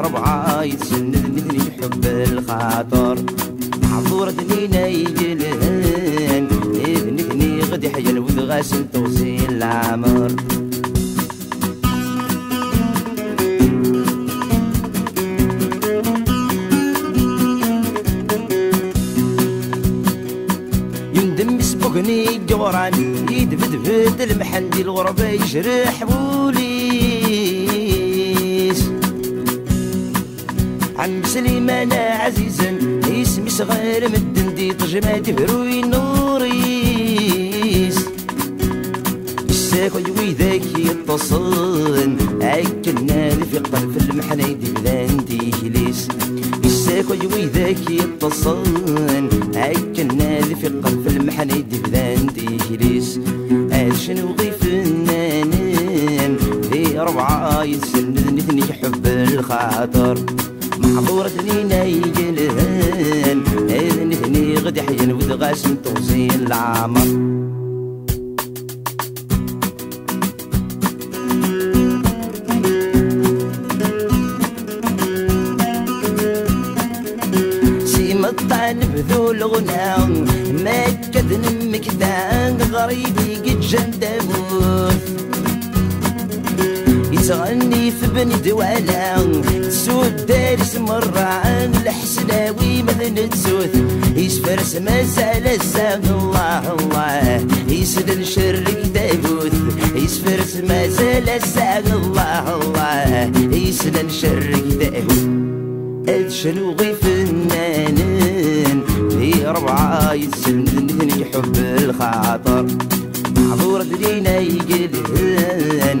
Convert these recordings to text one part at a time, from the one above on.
ربعة يتسند حب الخاطر. معذور دنينا يجلهن ابنتني غد الود غاسن توصيل العمر. يسبقني جوران يدفدفد المحن دي الغربة يجرح بوليس. عم سليمان عزيزا اسمي صغير مدن دي طجمة بروي نوريس الساك ويذاك يتصل عكنا في قلب المحنة يدي بلاندي ليس الساك ويذاك يتصل عكنا في قلب المحنة يدي بلاندي ليس شنو غي فنانين في ربعة يتسندني ثني حب الخاطر. محظورة لينا يجلهن غاسم توزين العمر سيما الطعن بذول غنى ما كذن مكدان غريبي قد جندموث يتغني في بني دوالا. تسود دارس مرة عن الحسناوي مثل تسوث يسفرس ما زال الزاق الله الله. يسد شرك داوث يسفرس ما زال الزاق الله الله. يسد شرك داوث هاد شنو غي فنانين في ربعة يتسندني حب الخاطر. معذور دلينا يقلهن.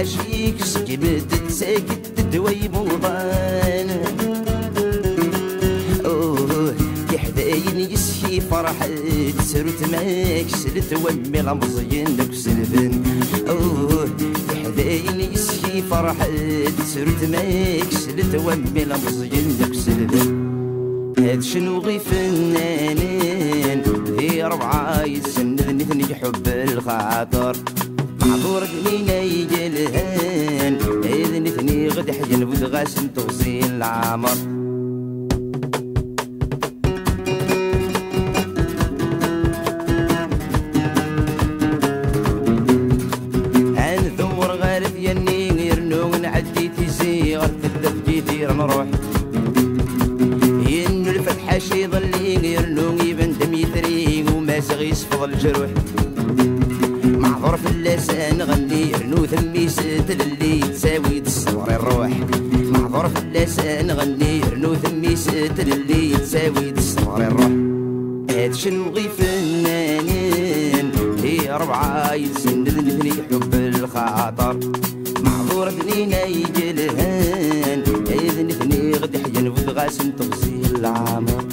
ثو غاشيك سكبت تساكت دوي موضان أوه يحداين يسكي فرح سرت ماك سلت ومي غمزين لك سلفن أوه يحداين يسكي فرح سرت ماك سلت ومي غمزين لك سلفن هاد شنو غي فنانين في ربعة يسندني ثني حب الخاطر. معذور لينا يجلهن نعدي تيزيغ تدف جيتير نروح ينو الفتحة شي ظلي يرنو يبن دم يثري وما سغي يسفض الجروح معذور في اللسان غني يرنو ثمي ستل في اللسان غني يرنو ثمي ستل اللي تساوي تصور الروح هاد شنو غي فنانين؟ لي ربعة يتسندني ثني حب الخاطر. معذور ثنينا يجلهن إذن ثني غد حجن ود غاسم تغسيل العمر